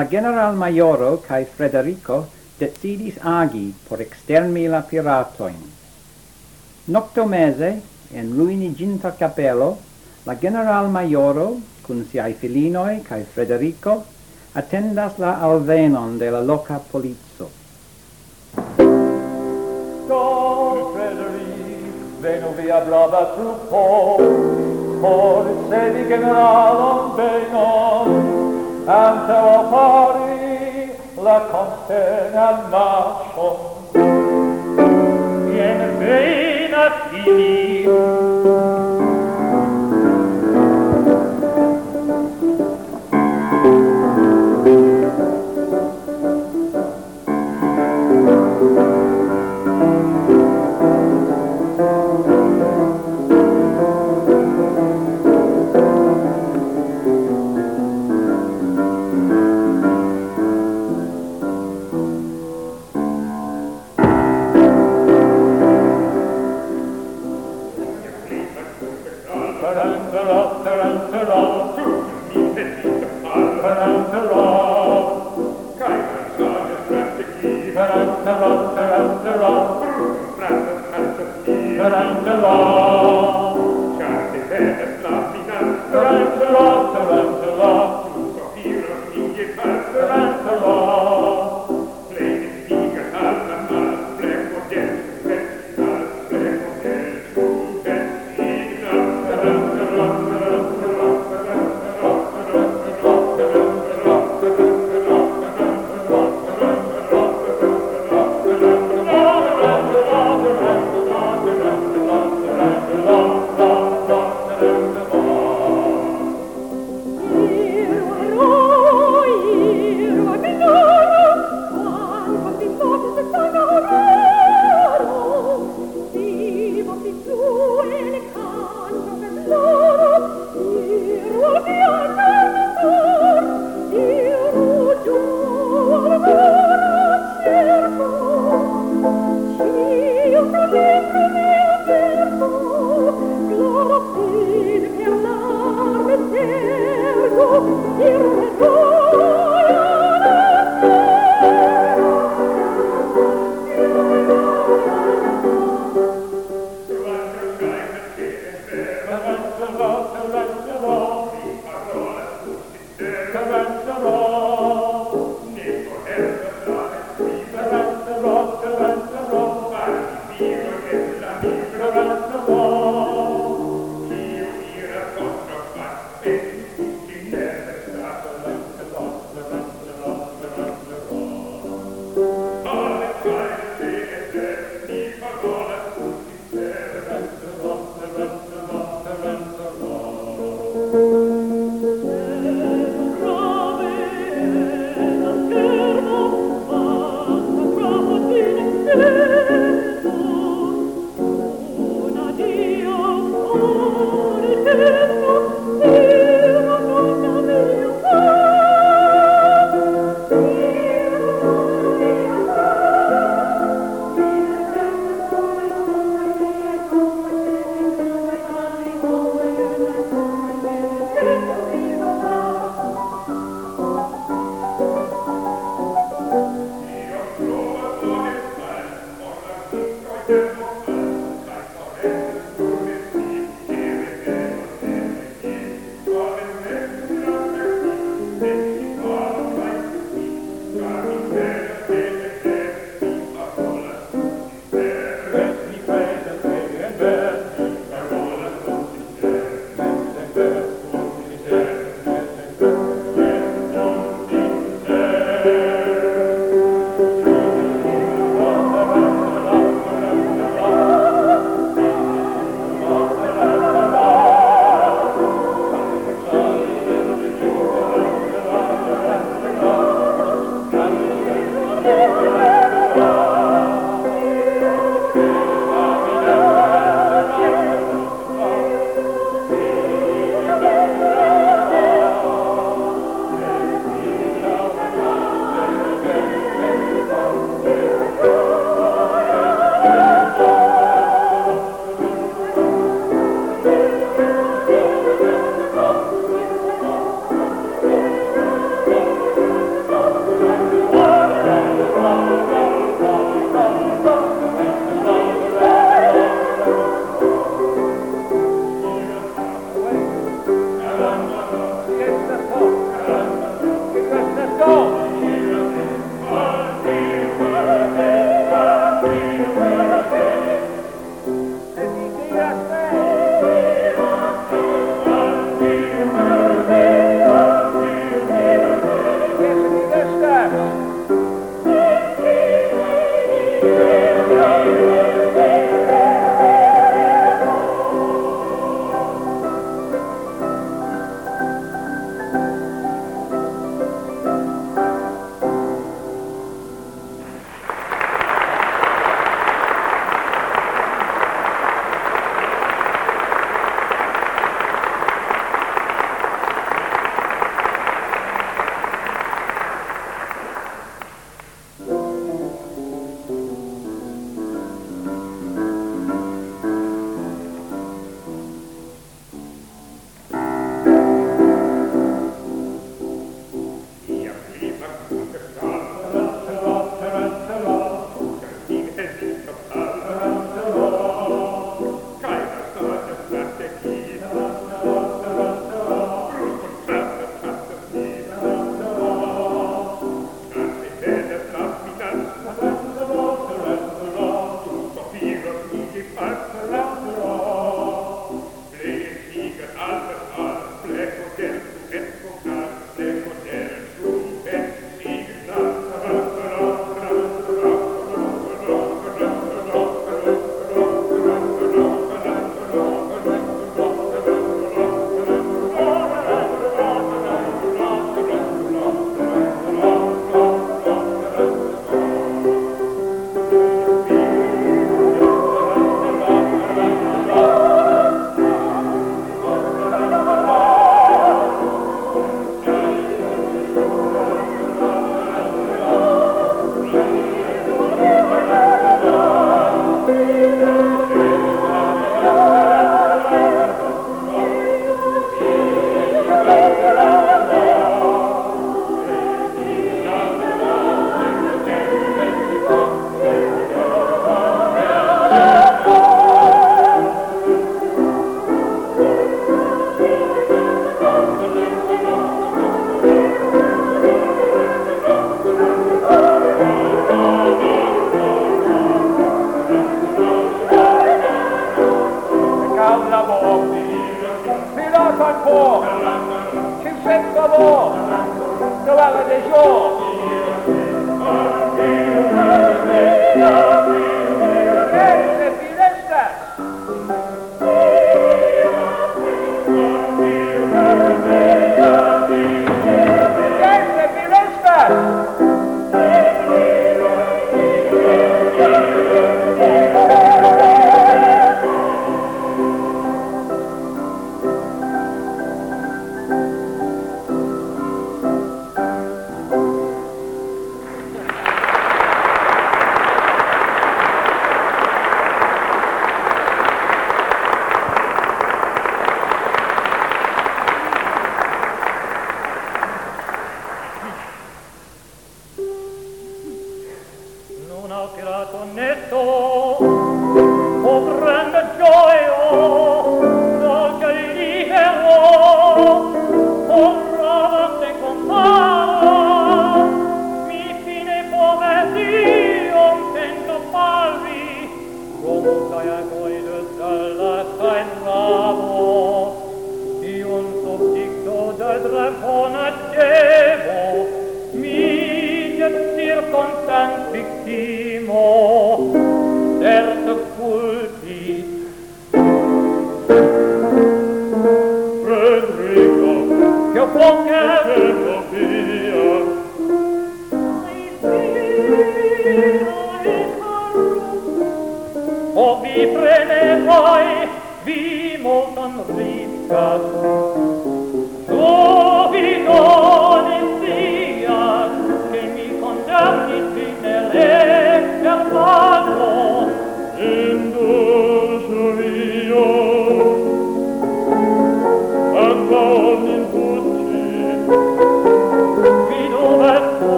La general maioro cae Frederico decidis agi por extermi la piratoin. Nocto mese, en ruiniginta capello, la general maioro, cun siai filinoi cae Frederico, attendas la alvenon de la loca polizzo. Don Frederic, venu via brava truppo, por sedi generalon venon, anteo fari la consena marcio viene bene a finire.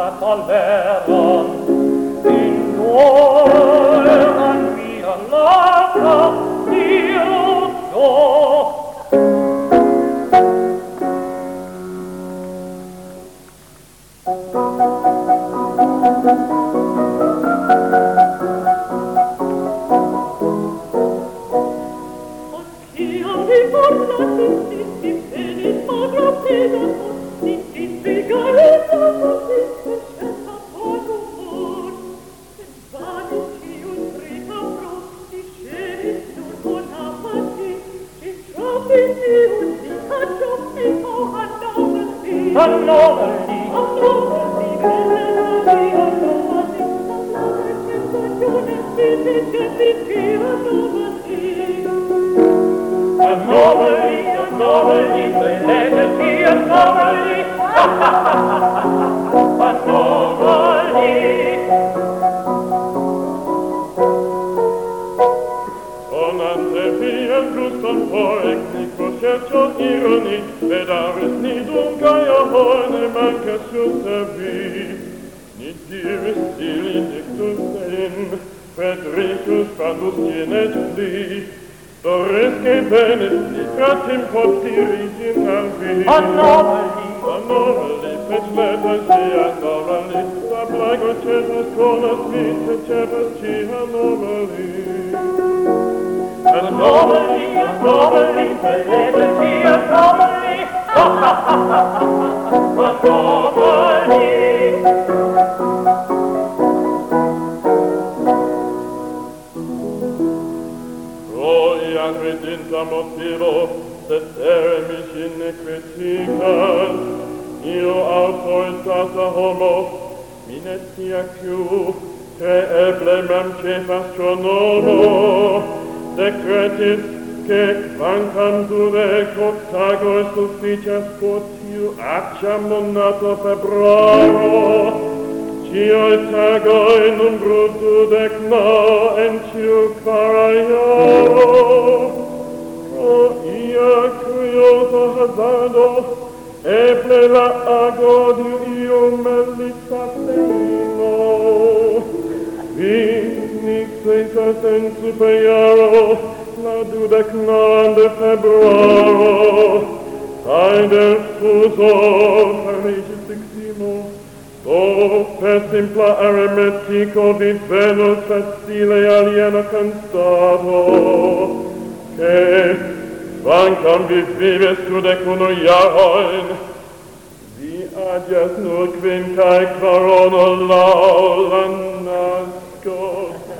la calmeron in noran via labbra tiro do poeg nik posjećo ironi, bedavis ni dunga ja hojne manka su tebi. Ni divis ili nek tustein, Petricus pandus tjenet li, Doreske benes ni kratim hop dirigin albi. Anomali! Anomali, pet lepas di anomali, Da blago cepas konas vite cepas ci anomali. Nobly, nobly, celebrity, nobly, ha ha ha ha ha, nobly. Gloria motivo, se terre mi cine io autoritata homo, mi ne più, che eble mem cefas tronomo, decretis, che quancam dure coptago sufficias potiu acciam monato febraro, cioi tagoi numbro dudec no en ciu quara iaro, pro ia curioso hazardo, eble la ago di iu melissa plei, senza senso peiaro, la dudec non de februaro, ai del fuso farigis diximo, o per simpla aremetico vid venus facile aliena cantato, che, vancam vid vives dudec dudecuno iaroin, adias nur quincae quarono laula nasco.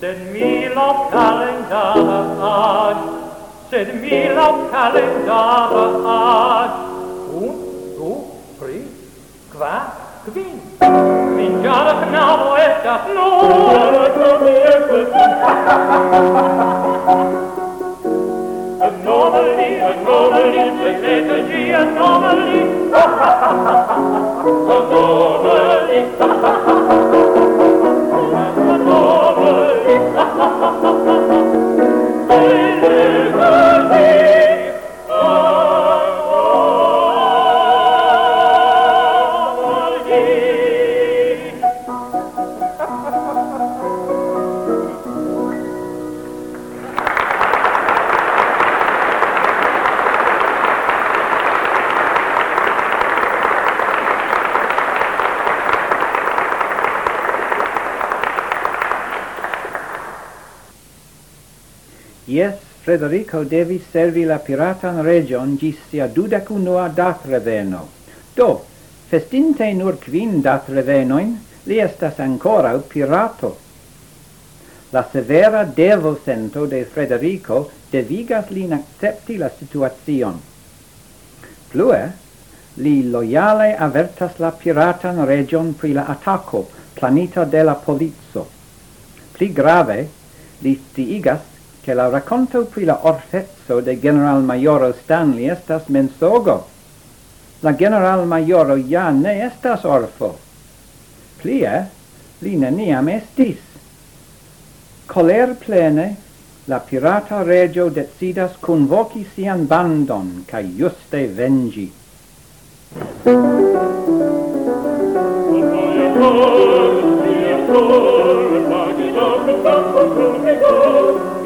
Send me love calendar an, send me love calendar an. Un, du, pri, qua, quin. Min jara knabo estas nur. Anomaly, anomaly, psychology, anomaly. Anomaly. Hallelujah. Frederico devis servi la piratan region gis sia dudac unua dat reveno. Do, festinte nur quin dat revenoin, li estas ancora pirato. La severa devo sento de Frederico devigas lin accepti la situazion. Plue, li loiale avertas la piratan region pri la attacco planita de la polizzo. Pli grave, li stiigas che la racconto pri la orfezzo de General Majoro Stanley estas mensogo. La General Majoro ja ne estas orfo. Plie, li neniam estis. Coler plene, la pirata regio decidas convoci sian bandon ca juste vengi. Oh,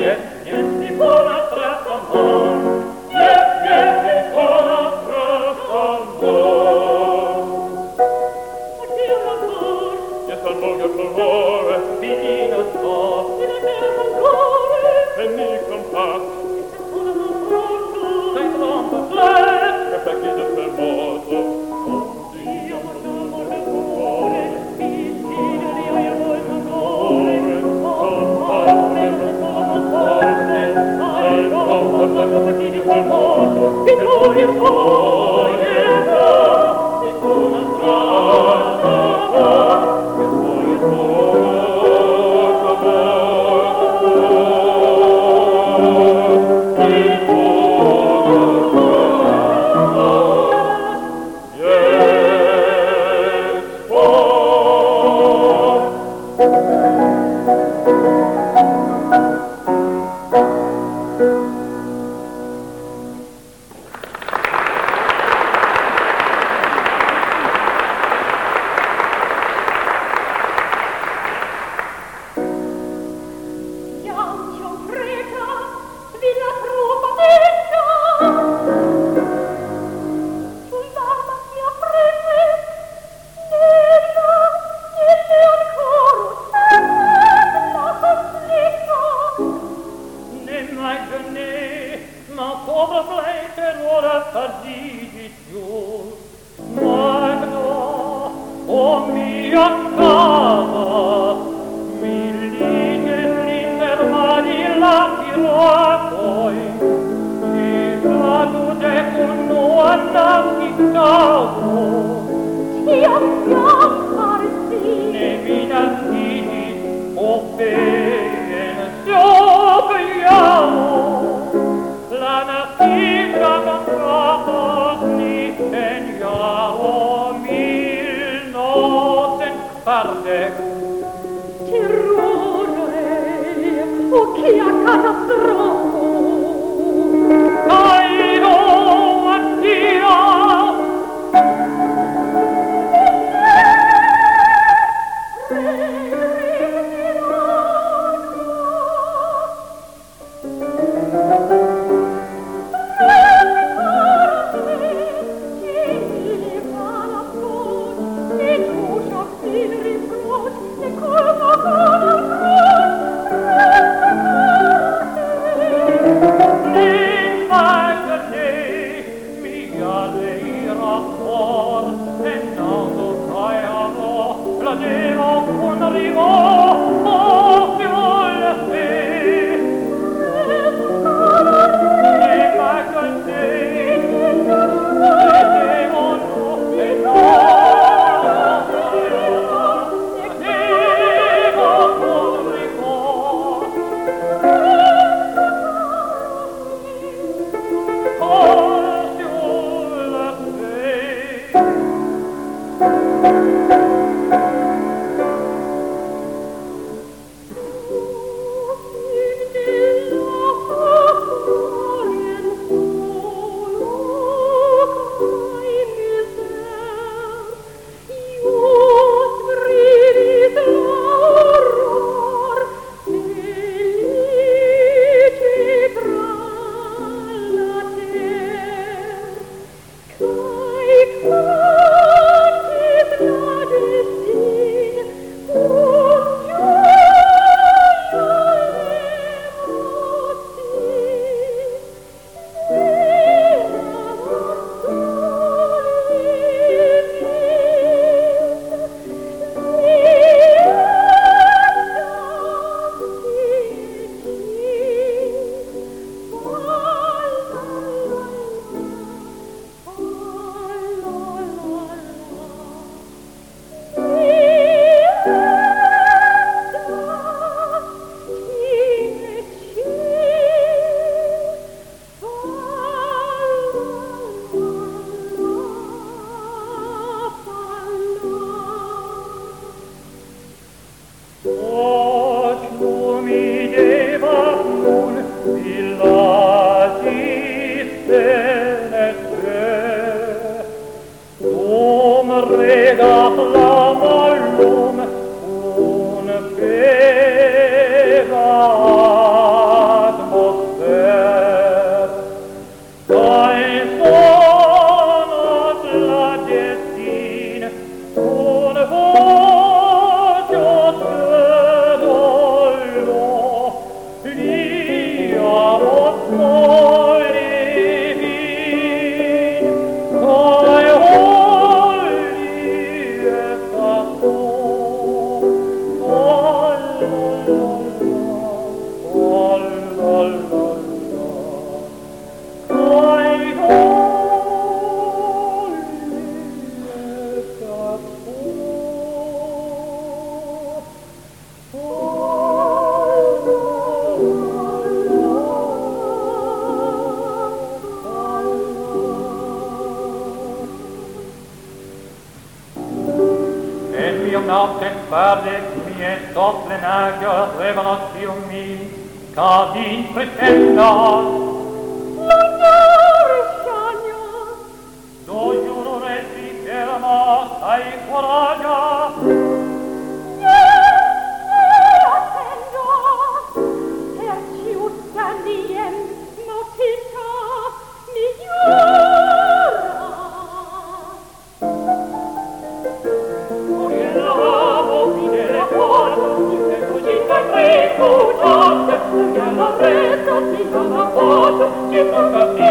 Yes, yes. Bye. Yeah. Thank you.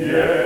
Yeah.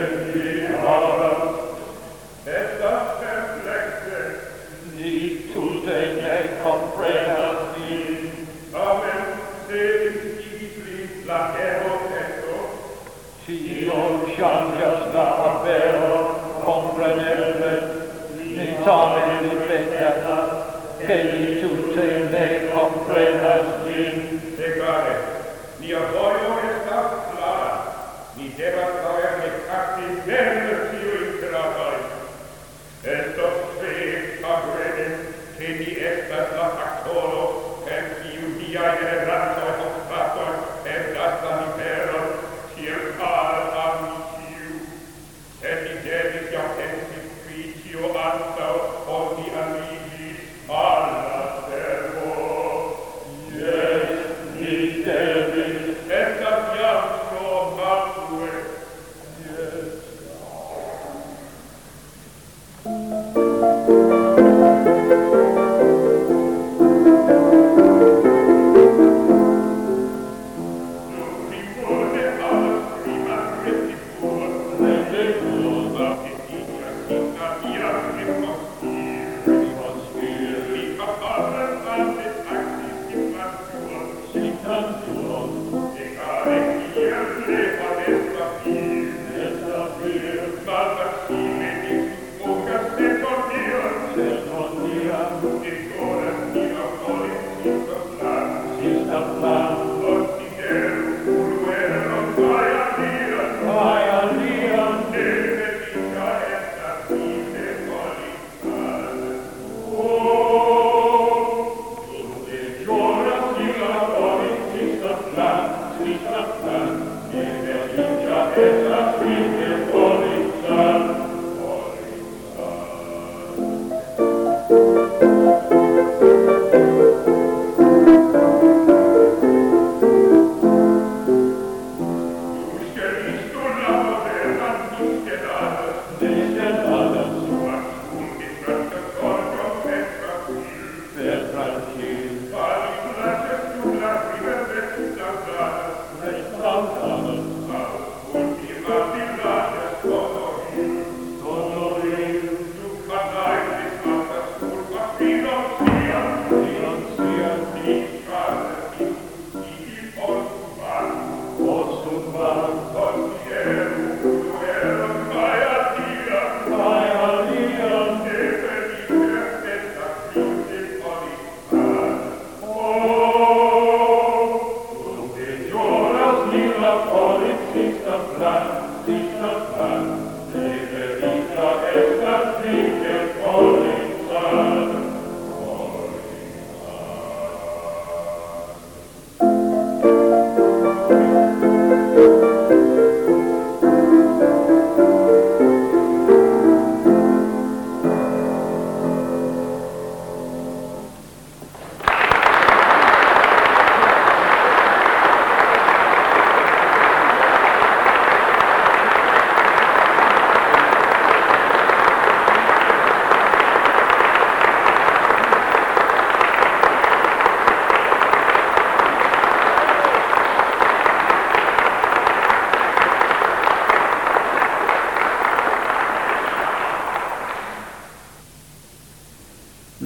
Thank you.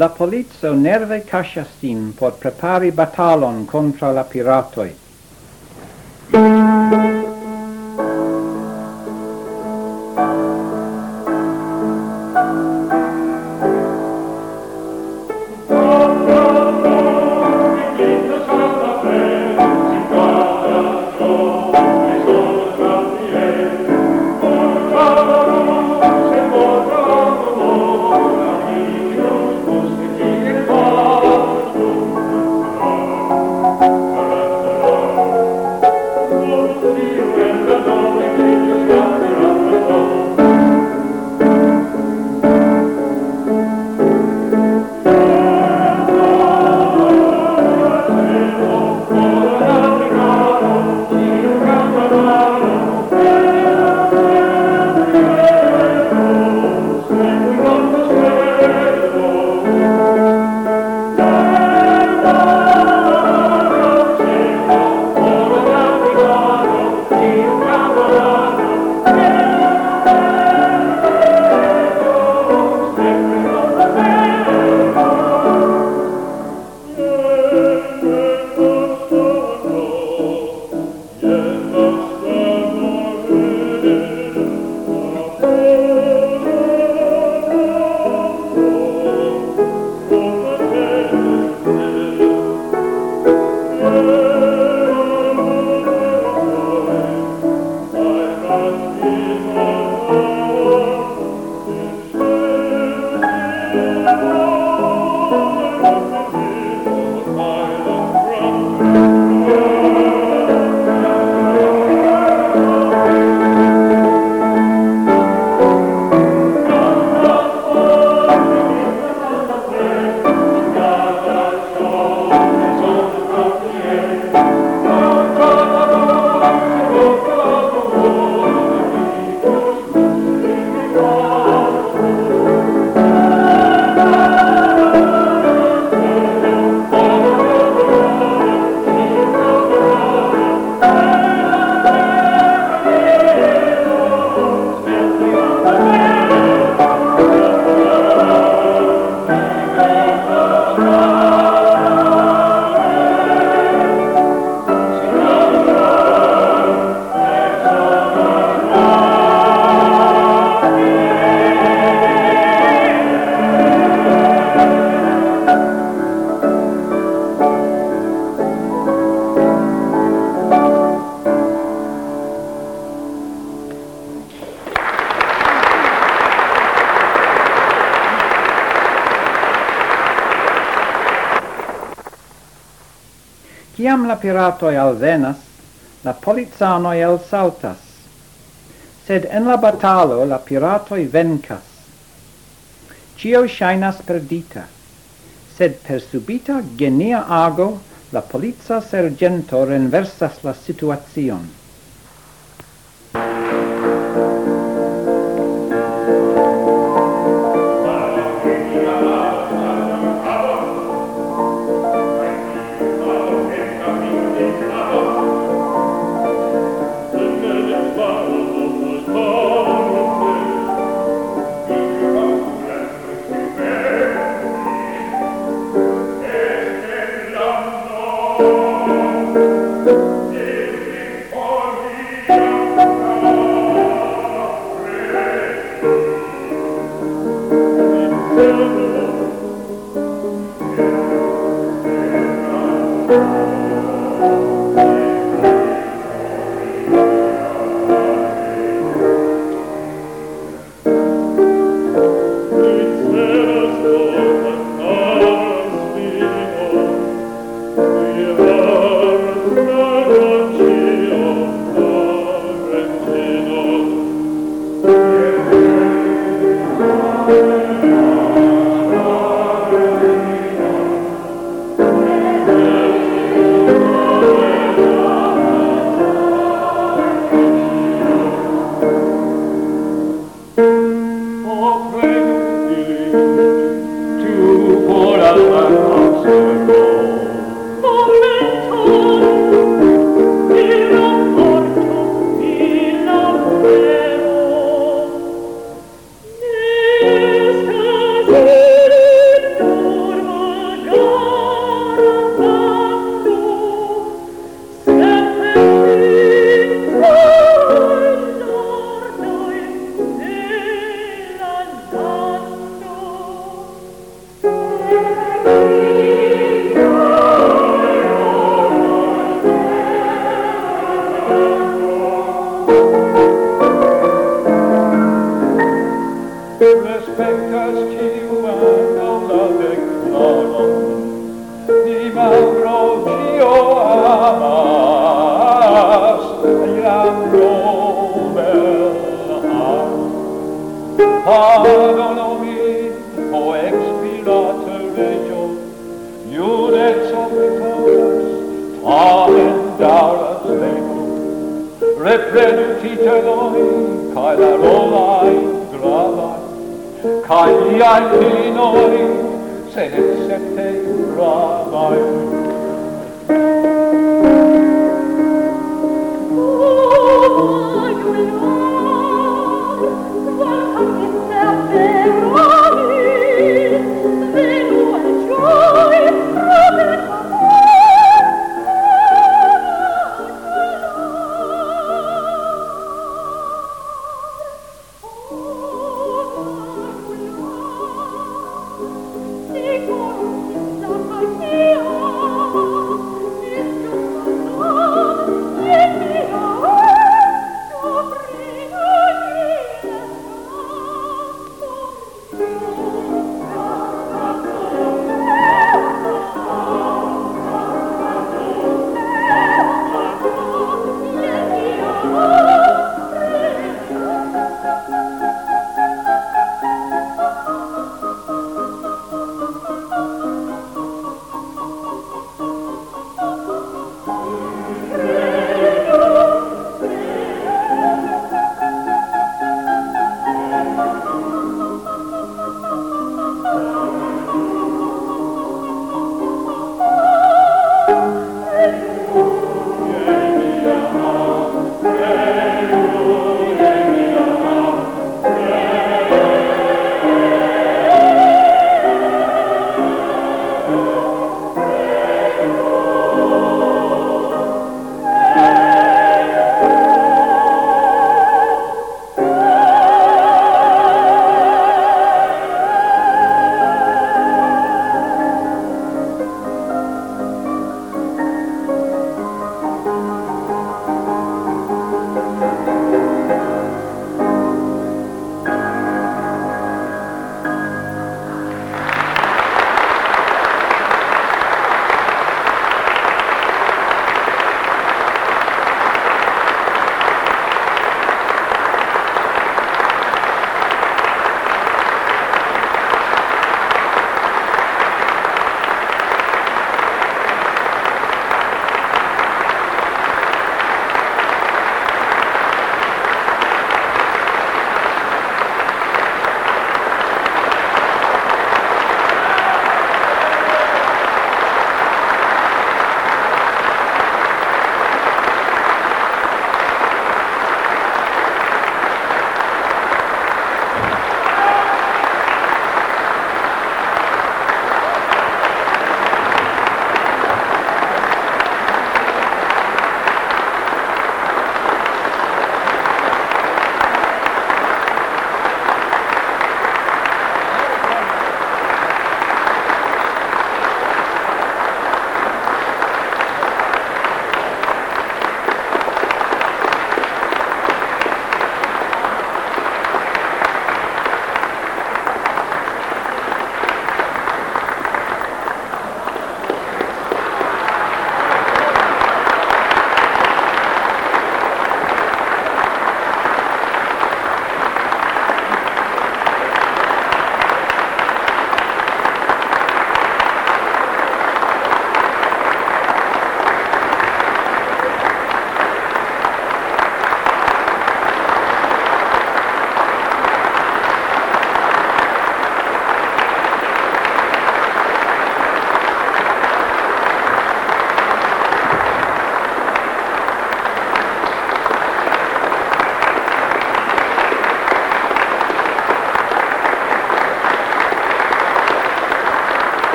La polizio nerve cascias sin por prepari batalon contra la piratoi, la piratoi alvenas, la polizanoi elsaltas. Sed en la batalo la piratoi vencas. Cio shainas perdita, sed per subita genia ago la polizia sergento renversas la situazion.